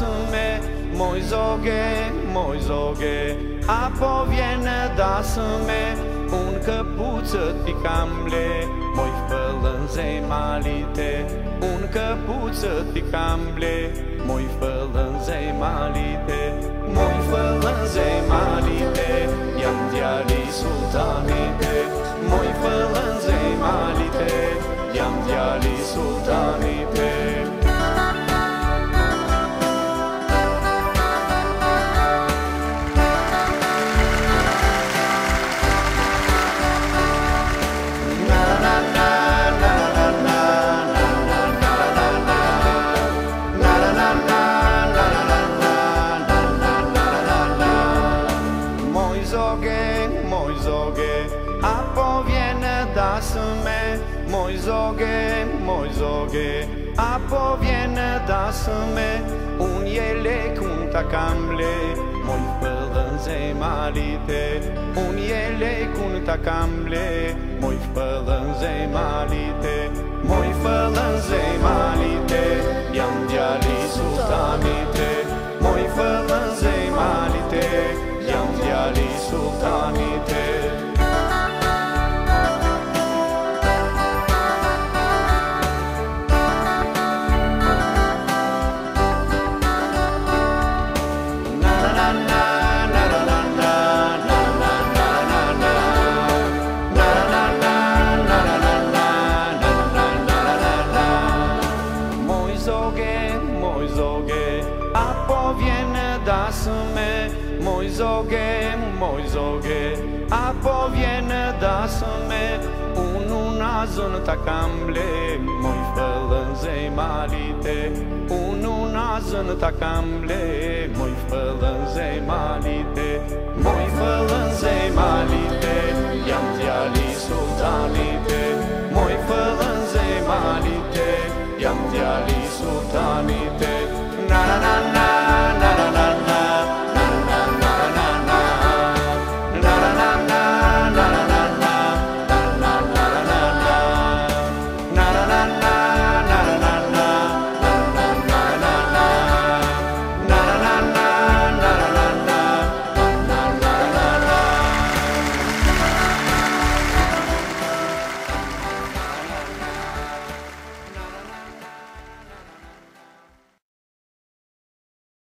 dasme moj zoge moj zoge a po vjen dasme un kapucët i kam ble moj fëllën zemalite un kapucët i kam ble moj fëllën zemalite moj fëllën zemalite jam djali sultanite moj fëllën zemalite jam djali sultanite Mojzoge, Mojzoge, apo vjene dasme Mojzoge, Mojzoge, apo vjene dasme Un je lek, un ta kam le Moj fëdhën zemalite Un je lek, un ta kam le Moj fëdhën zemalite Moj fëdhën zemalite zogę, mój a viene da Moj zoge, moj zoge A po vjenë da sëme Unë unë azën ta kam ble Moj fëllën zej malite Unë unë azën ta kam Moj fëllën zej malite